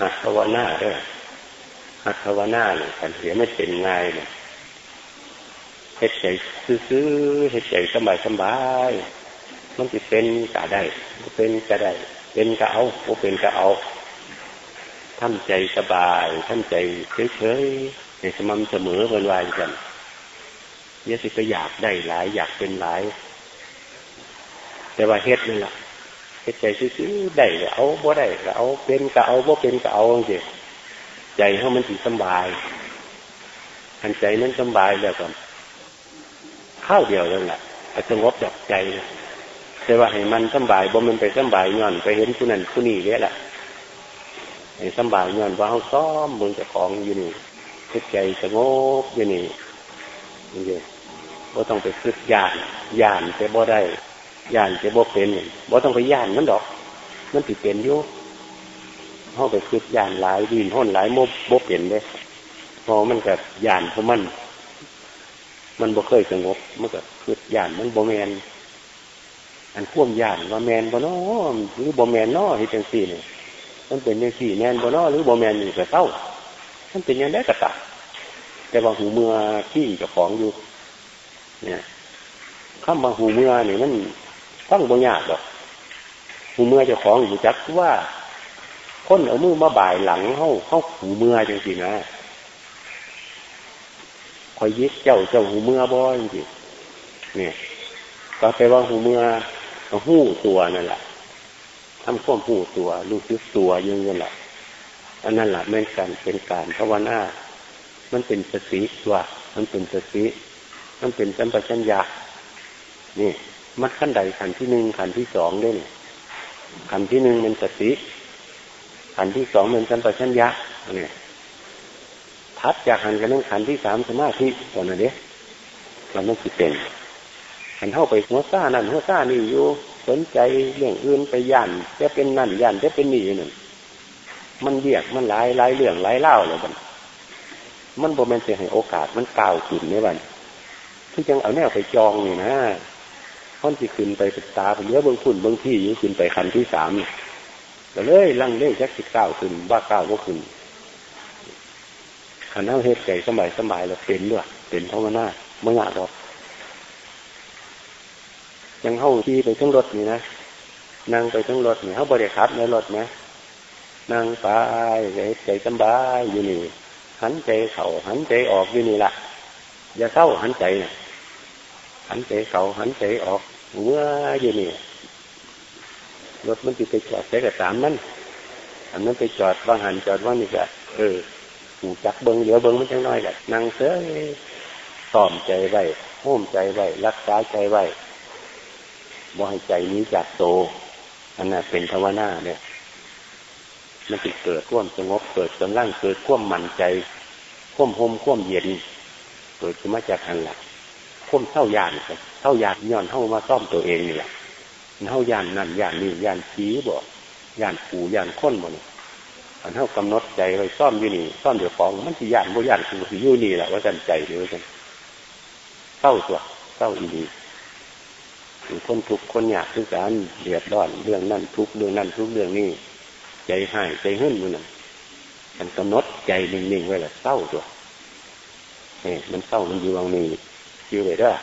หัดภาวนาเด้อหัดภาวนาเนี่ยขันเสียไม่เป็นไงเนี่ยเฮ็ดใจซื้อเฮ็ดใจสบายสบายมันจะเป็นกะได้เป็นกะได้ เป็นกะเอาเป็นกะเอาทำใจสบายทำใจเฉยๆในสม่ำเสมอเวันวายกันเยสิก็อยากได้หลาย อยากเป็นหลาย แต่ว่าเฮ็ดนี่แหละ เฮ็ดใจซื้อๆได้เอาบ่ได้ก็เอาเป็นก็เอาบ่เป็นก็เอาจริงใจเขามันสิสบายทันใจนั้นสบายแล้วก่อนข้าวเดียวเลยแหละสงบจากใจแต่ว่าให้มันสบายบ่มันไปสบายย่อนไปเห็นผู้นั้นผู้นี้เนี่ยแหละให้สบายย่อนว่าเขาซ้อมมึงจะของอยู่นี่คิดใจสงบอยู่นี่นี่บ่ต้องไปคิดยานยานแต่บ่ได้ ย่านจะบ่เป็นบ่ต้องไปย่านมันดอก มันติดเป็นอยู่เขาไปคิดย่านหลายดินห้นหลายโมบ่เป็นเลยพอมันกับย่านเพราะมัน มันบ่เคยสงบมันก็คิดย่านมันบ่แมนอันพ่วมย่านว่าแมนบ่นอหรือบ่แมนนอที่เป็นสี่เนี่ยมันเป็นในสี่แมนบ่นอหรือบ่แมนอยู่กับเต้ามันเป็นยังได้กระตะแต่ว่าหูเมื่อขี้กับของอยู่ เนี่ยข้ามาหูเมื่อนี่มัน ฟังบ่ยากดอกหูเมื่อจะของอยู่จักว่าคนเอามือมาบ่ายหลังเข้าเข้าหูเมื่อจริงๆนะคอยยึดเจ้าเจ้าหูเมื่อบ่จริงเนี่ยก็แปลว่าหูเมื่อหูตัวนั่นแหละทำข้อมหูตัวรู้สึกตัวยังนั่นแหละอันนั้นแหละแม่นกันเป็นการภาวนามันเป็นสติตัว มันเป็นสติมันเป็นสัมปชัญญะนี่ มัดขั้นใดขันที่หนึ่งขันที่สองด้วยเนี่ยขันที่หนึ่งเป็นสติขันที่สองเป็นสัมปชัญญะเนี่ยทัดจากขันกันเรื่องขันที่สามสมาธิก่อนนะเด็กมันต้องคิดเป็นขันเข้าไปหัวซ่านั่นหัวซ่านี่อยู่สนใจเรื่องอื่นไปย่านจะเป็นนั่นย่านจะเป็นนี่นั่นมันเรียกมันหลายหลายเรื่องหลายเล่าเลยมันมันบ่แม่นเสียให้โอกาสมันกล่าวขึ้นเนี่ยบันที่จังเอาแนวไปจองนี่นะ ค่อนที่ขึ้นไปศึกษาไปเยอะเบื้องขุนเบื้องที่ยู่ขึ้นไปคันที่สามก็เลยลังเล่จักสิเก้าขึ้นว่าเก้าก็ขึ้นขันเอาเฮ็ดใจสบายสบายแล้วเป็นด้วยเป็นภาวนาเมื่อหรอกยังเข้าที่ไปทั้งรถนี่นะนั่งไปทั้งรถนี่เขาบริขับในรถไหมนั่งไปใจใจสบายอยู่นี่ หันใจเข่าหันใจออกอยู่นี่ละอย่าเข้าหันใจนะหันใจเข่าหันใจออก เมื่ออยู่นี่รถมันติดไปจอดใช้กับสามนั่นอันนั้นไปจอดว่างหันจอดว่างนี่ก็เออหูจักเบิ้งเดี๋ยวเบิ้งมันจังน้อยกะนั่งเสือซ้อมใจไว้โ้มใจไว้รักษาใจไว้บ่ให้ใจนี้จากโตอันนั้นเป็นภาวนาเนี่ย มันจะเกิดควมสงบเกิดกำลังเกิดความมั่นใจควมหมควมเย็นเกิดขึ้นมาจากอันละควมเท่ายาน เท่ายานย้อนเข้ามาซ่อมตัวเองนี่แหละเท่ายานนั่นยานนี่ยานชี้บอกยานผูยานค้นมันอันเท่ากำหนดใจไว้ซ่อมอยู่นี่ซ่อมเดี๋ยวของมันที่ยานบ่ยานคืออยู่นี่แหละว่าจันใจเดียวจันเศร้าตัวเศร้าอีนีคนทุกคนอยากทุกการเดือดร้อนเรื่องนั่นทุกเรื่องนั่นทุกเรื่องนี้ใจหายใจหึ่นมือนั่นมันกำหนดใจนิ่งๆไว้แหละเศร้าตัวเนี่ยมันเศร้ามันอยู่ตรงนี้อยู่เลยด้วย